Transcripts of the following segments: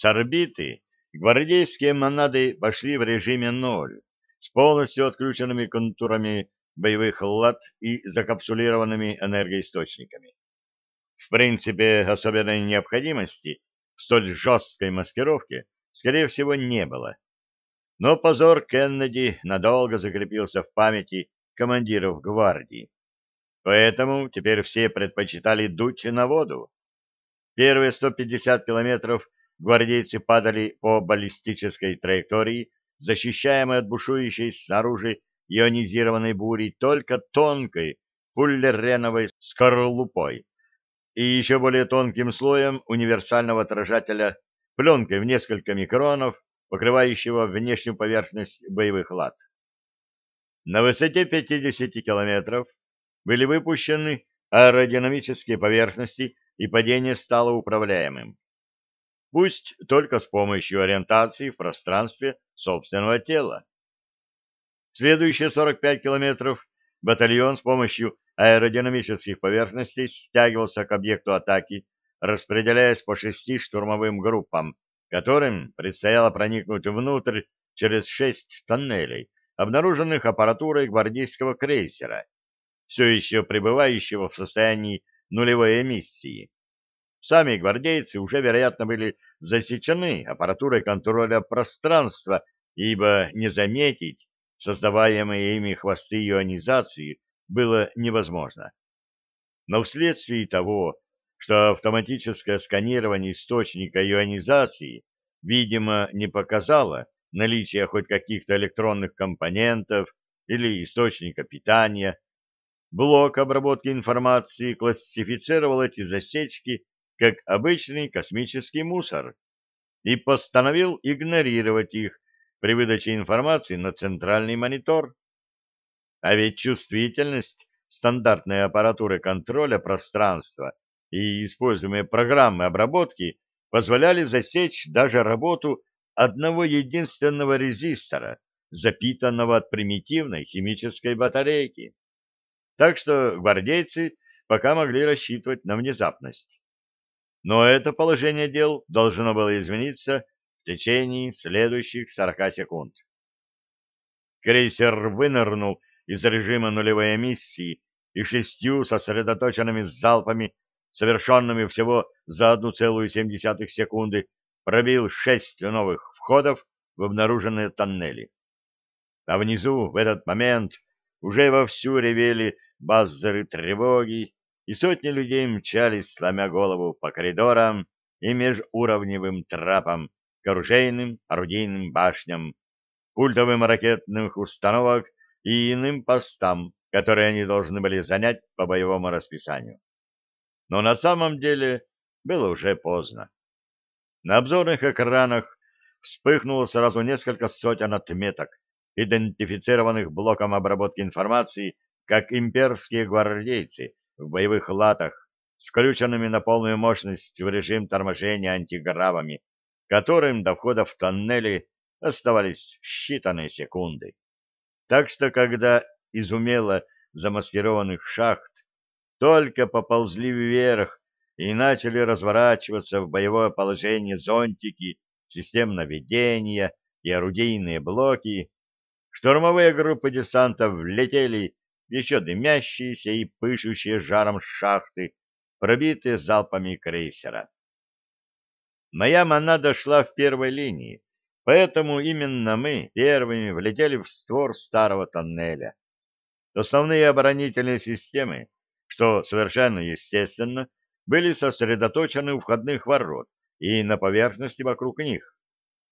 С орбиты гвардейские монады пошли в режиме ноль, с полностью отключенными контурами боевых лад и закапсулированными энергоисточниками. В принципе, особенной необходимости в столь жесткой маскировке, скорее всего, не было. Но позор Кеннеди надолго закрепился в памяти командиров гвардии. Поэтому теперь все предпочитали дуть на воду. Первые 150 километров гвардейцы падали по баллистической траектории, защищаемой от бушующей снаружи ионизированной бури только тонкой фуллереновой скорлупой и еще более тонким слоем универсального отражателя пленкой в несколько микронов, покрывающего внешнюю поверхность боевых лад. На высоте 50 километров были выпущены аэродинамические поверхности, и падение стало управляемым. Пусть только с помощью ориентации в пространстве собственного тела. Следующие 45 километров батальон с помощью аэродинамических поверхностей стягивался к объекту атаки, распределяясь по шести штурмовым группам, которым предстояло проникнуть внутрь через шесть тоннелей, обнаруженных аппаратурой гвардейского крейсера, все еще пребывающего в состоянии нулевой эмиссии. Сами гвардейцы уже, вероятно, были засечены аппаратурой контроля пространства, ибо не заметить создаваемые ими хвосты ионизации было невозможно. Но вследствие того, что автоматическое сканирование источника ионизации, видимо, не показало, наличия хоть каких-то электронных компонентов или источника питания, блок обработки информации классифицировал эти засечки как обычный космический мусор и постановил игнорировать их при выдаче информации на центральный монитор. А ведь чувствительность стандартной аппаратуры контроля пространства и используемые программы обработки позволяли засечь даже работу одного единственного резистора, запитанного от примитивной химической батарейки. Так что гвардейцы пока могли рассчитывать на внезапность. Но это положение дел должно было измениться в течение следующих 40 секунд. Крейсер вынырнул из режима нулевой эмиссии и шестью сосредоточенными залпами, совершенными всего за 1,7 секунды, пробил шесть новых входов в обнаруженные тоннели. А внизу в этот момент уже вовсю ревели базеры тревоги, и сотни людей мчались, сломя голову по коридорам и межуровневым трапам, к оружейным, орудийным башням, пультовым ракетных установок и иным постам, которые они должны были занять по боевому расписанию. Но на самом деле было уже поздно. На обзорных экранах вспыхнуло сразу несколько сотен отметок, идентифицированных блоком обработки информации как имперские гвардейцы в боевых латах, включенными на полную мощность в режим торможения антигравами, которым до входа в тоннели оставались считанные секунды. Так что, когда из умело замаскированных шахт только поползли вверх и начали разворачиваться в боевое положение зонтики, систем наведения и орудийные блоки, штурмовые группы десанта влетели еще дымящиеся и пышущие жаром шахты, пробитые залпами крейсера. Моя монада шла в первой линии, поэтому именно мы первыми влетели в створ старого тоннеля. Основные оборонительные системы, что совершенно естественно, были сосредоточены у входных ворот и на поверхности вокруг них.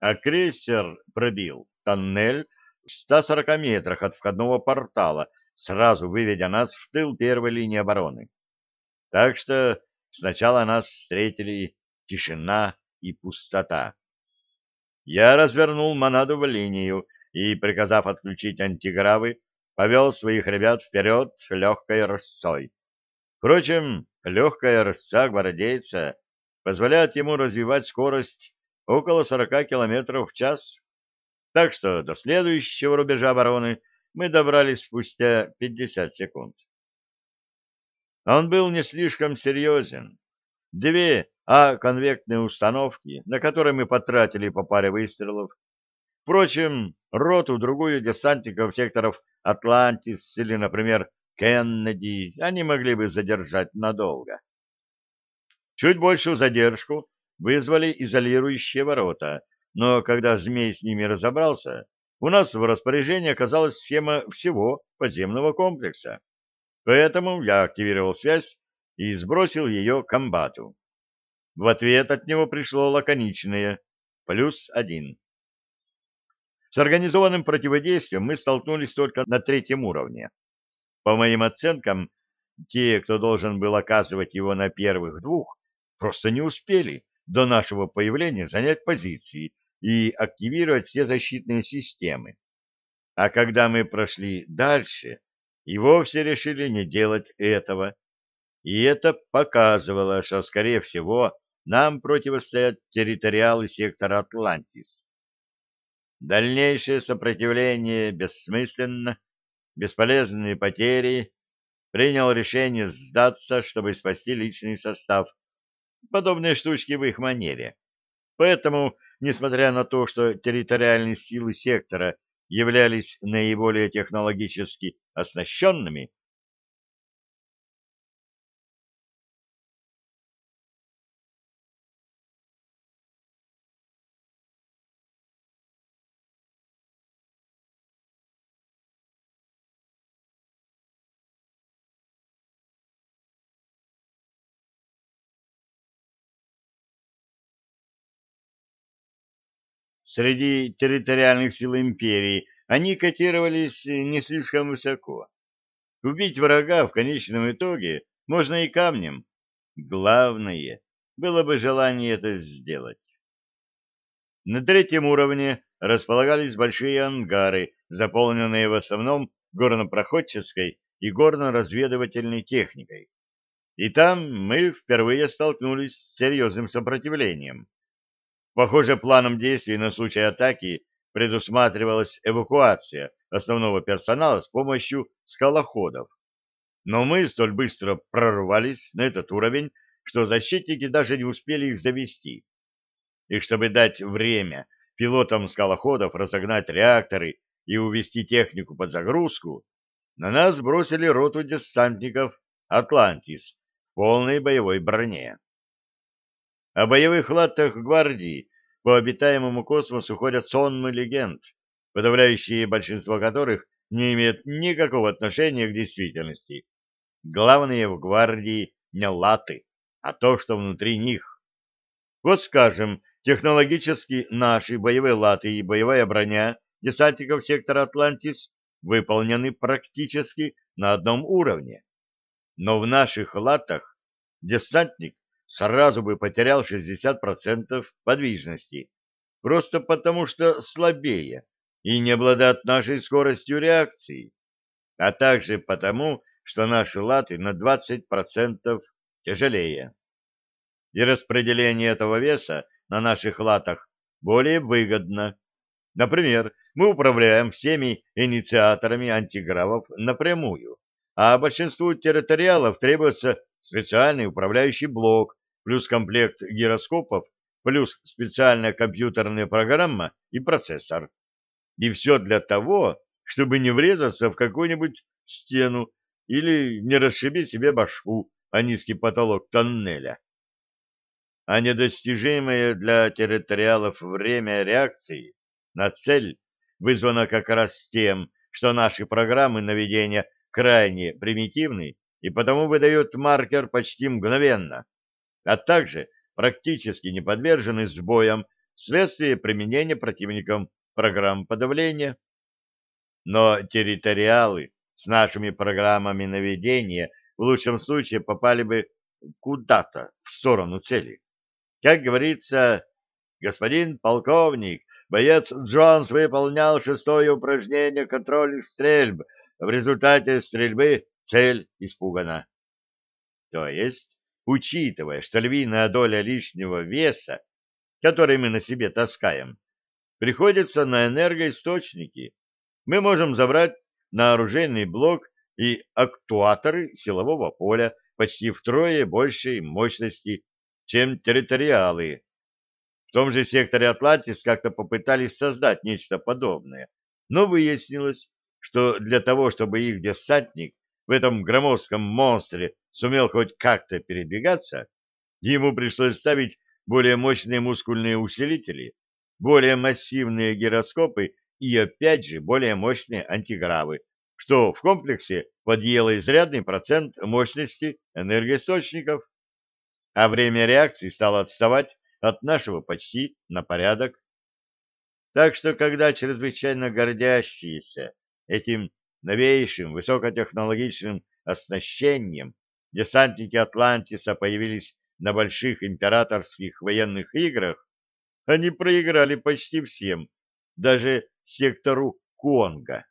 А крейсер пробил тоннель в 140 метрах от входного портала, сразу выведя нас в тыл первой линии обороны. Так что сначала нас встретили тишина и пустота. Я развернул монаду в линию и, приказав отключить антигравы, повел своих ребят вперед легкой рысцой. Впрочем, легкая рысца гвардейца позволяет ему развивать скорость около 40 км в час. Так что до следующего рубежа обороны мы добрались спустя 50 секунд. Он был не слишком серьезен. Две а конвектные установки, на которые мы потратили по паре выстрелов. Впрочем, роту-другую десантников секторов Атлантис или, например, Кеннеди они могли бы задержать надолго. Чуть большую задержку вызвали изолирующие ворота, но когда змей с ними разобрался, у нас в распоряжении оказалась схема всего подземного комплекса. Поэтому я активировал связь и сбросил ее комбату. В ответ от него пришло лаконичное «плюс один». С организованным противодействием мы столкнулись только на третьем уровне. По моим оценкам, те, кто должен был оказывать его на первых двух, просто не успели до нашего появления занять позиции и активировать все защитные системы. А когда мы прошли дальше, и вовсе решили не делать этого. И это показывало, что, скорее всего, нам противостоят территориалы сектора Атлантис. Дальнейшее сопротивление бессмысленно, бесполезные потери, принял решение сдаться, чтобы спасти личный состав. Подобные штучки в их манере. Поэтому, несмотря на то, что территориальные силы сектора являлись наиболее технологически оснащенными, Среди территориальных сил империи они котировались не слишком высоко. Убить врага в конечном итоге можно и камнем. Главное, было бы желание это сделать. На третьем уровне располагались большие ангары, заполненные в основном горнопроходческой и горно-разведывательной техникой. И там мы впервые столкнулись с серьезным сопротивлением. Похоже, планом действий на случай атаки предусматривалась эвакуация основного персонала с помощью скалоходов. Но мы столь быстро прорвались на этот уровень, что защитники даже не успели их завести. И чтобы дать время пилотам скалоходов разогнать реакторы и увести технику под загрузку, на нас бросили роту десантников «Атлантис» в полной боевой броне. О боевых латах гвардии по обитаемому космосу ходят сонмы легенд, подавляющее большинство которых не имеют никакого отношения к действительности. Главное в гвардии не латы, а то, что внутри них. Вот скажем, технологически наши боевые латы и боевая броня десантников сектора Атлантис выполнены практически на одном уровне. Но в наших латах десантник сразу бы потерял 60% подвижности, просто потому что слабее и не обладает нашей скоростью реакции, а также потому, что наши латы на 20% тяжелее. И распределение этого веса на наших латах более выгодно. Например, мы управляем всеми инициаторами антигравов напрямую, а большинству территориалов требуется специальный управляющий блок, плюс комплект гироскопов, плюс специальная компьютерная программа и процессор. И все для того, чтобы не врезаться в какую-нибудь стену или не расшибить себе башку о низкий потолок тоннеля. А недостижимое для территориалов время реакции на цель вызвано как раз тем, что наши программы наведения крайне примитивны и потому выдают маркер почти мгновенно а также практически не подвержены сбоям вследствие применения противником программ подавления. Но территориалы с нашими программами наведения в лучшем случае попали бы куда-то в сторону цели. Как говорится, господин полковник, боец Джонс выполнял шестое упражнение контрольных стрельб. В результате стрельбы цель испугана. То есть учитывая, что львиная доля лишнего веса, который мы на себе таскаем, приходится на энергоисточники. Мы можем забрать на оружейный блок и актуаторы силового поля почти втрое большей мощности, чем территориалы. В том же секторе Атлантис как-то попытались создать нечто подобное, но выяснилось, что для того, чтобы их десантник в этом громоздком монстре сумел хоть как-то передвигаться, ему пришлось ставить более мощные мускульные усилители, более массивные гироскопы и, опять же, более мощные антигравы, что в комплексе подъело изрядный процент мощности энергоисточников, а время реакции стало отставать от нашего почти на порядок. Так что, когда чрезвычайно гордящиеся этим новейшим высокотехнологичным оснащением десантники Атлантиса появились на больших императорских военных играх, они проиграли почти всем, даже сектору Конго.